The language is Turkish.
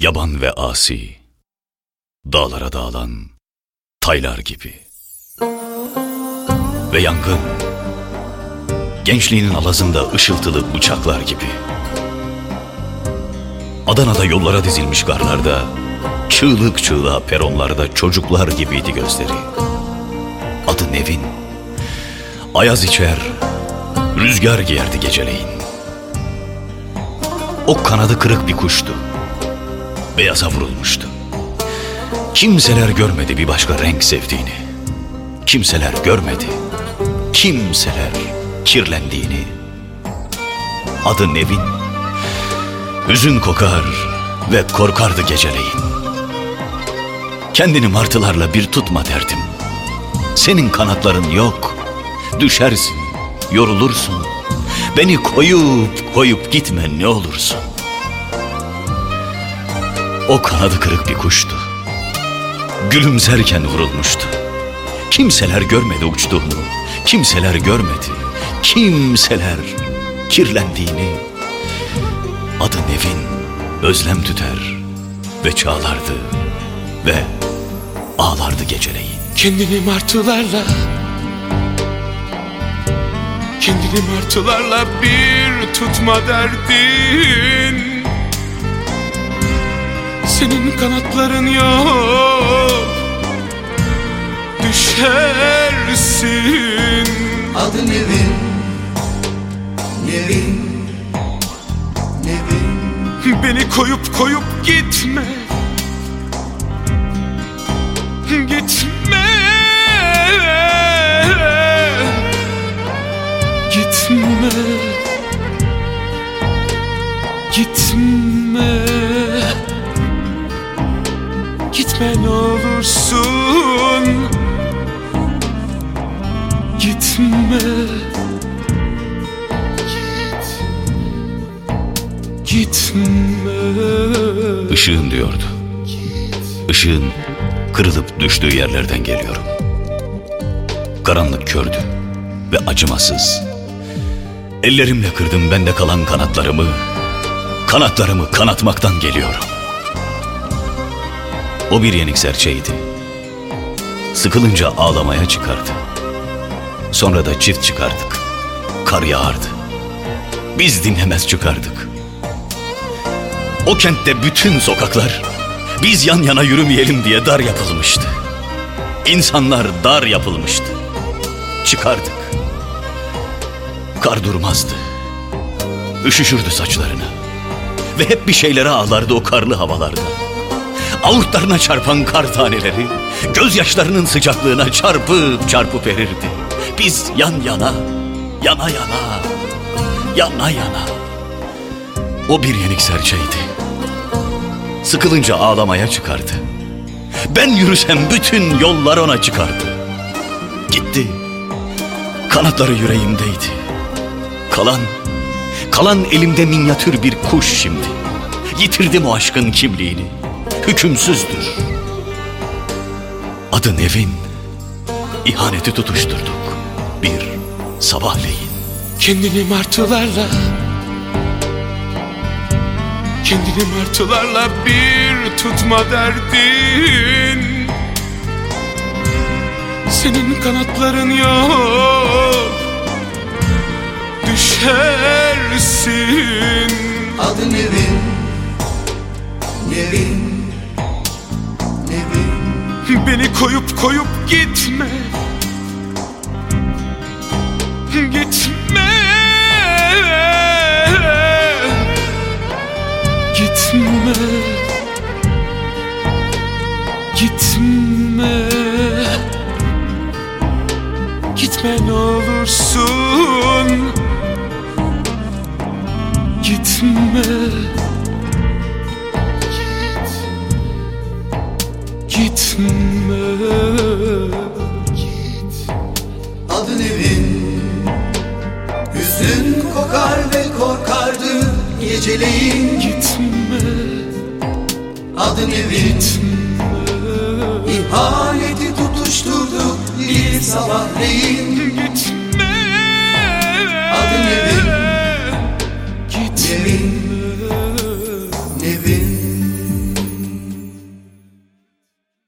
Yaban ve asi, dağlara dağılan taylar gibi. Ve yangın, gençliğinin alazında ışıltılı bıçaklar gibi. Adana'da yollara dizilmiş garlarda, çığlık çığlığa peronlarda çocuklar gibiydi gözleri. Adı Nevin, ayaz içer, rüzgar giyerdi geceleyin. O kanadı kırık bir kuştu beyaza vurulmuştu. Kimseler görmedi bir başka renk sevdiğini. Kimseler görmedi. Kimseler kirlendiğini. Adı Nevin. Hüzün kokar ve korkardı geceleyin. Kendini martılarla bir tutma derdim. Senin kanatların yok. Düşersin, yorulursun. Beni koyup koyup gitme ne olursun. O kanadı kırık bir kuştu. Gülümserken vurulmuştu. Kimseler görmedi uçtuğunu. Kimseler görmedi. Kimseler kirlendiğini. Adı Nevin özlem tüter ve çağlardı ve ağlardı geceleyin. Kendini martılarla Kendini martılarla bir tutma derdin senin kanatların yok Düşersin Adı Nevin. Nevin. Nevin. Beni koyup koyup gitme. Gitme. Gitme. Gitme. Gitme ne olursun Gitme Git Gitme Işığın diyordu. Işığın kırılıp düştüğü yerlerden geliyorum. Karanlık kördü ve acımasız. Ellerimle kırdım bende kalan kanatlarımı. Kanatlarımı kanatmaktan geliyorum. O bir yenik serçeydi. Sıkılınca ağlamaya çıkardı. Sonra da çift çıkardık. Kar yağardı. Biz dinlemez çıkardık. O kentte bütün sokaklar biz yan yana yürümeyelim diye dar yapılmıştı. İnsanlar dar yapılmıştı. Çıkardık. Kar durmazdı. Üşüşürdü saçlarına. Ve hep bir şeylere ağlardı o karlı havalarda. Avurtlarına çarpan kar taneleri gözyaşlarının sıcaklığına çarpıp çarpıp erirdi. Biz yan yana, yana yana, yana yana. O bir yenik serçeydi. Sıkılınca ağlamaya çıkardı. Ben yürüsem bütün yollar ona çıkardı. Gitti. Kanatları yüreğimdeydi. Kalan, kalan elimde minyatür bir kuş şimdi. Yitirdim o aşkın kimliğini. Hükümsüzdür. Adı Nevin. İhaneti tutuşturduk. Sabahleyin. Kendini martılarla Kendini martılarla bir tutma derdin. Senin kanatların yok Düşersin. Adı Nevin Nevin Nevin. Beni koyup koyup gitme Gitme Gitme Gitme Gitme ne olursun Gitme Git Gitme geceleyin Gitme. Adın evin İhaneti tutuşturduk bir sabahleyin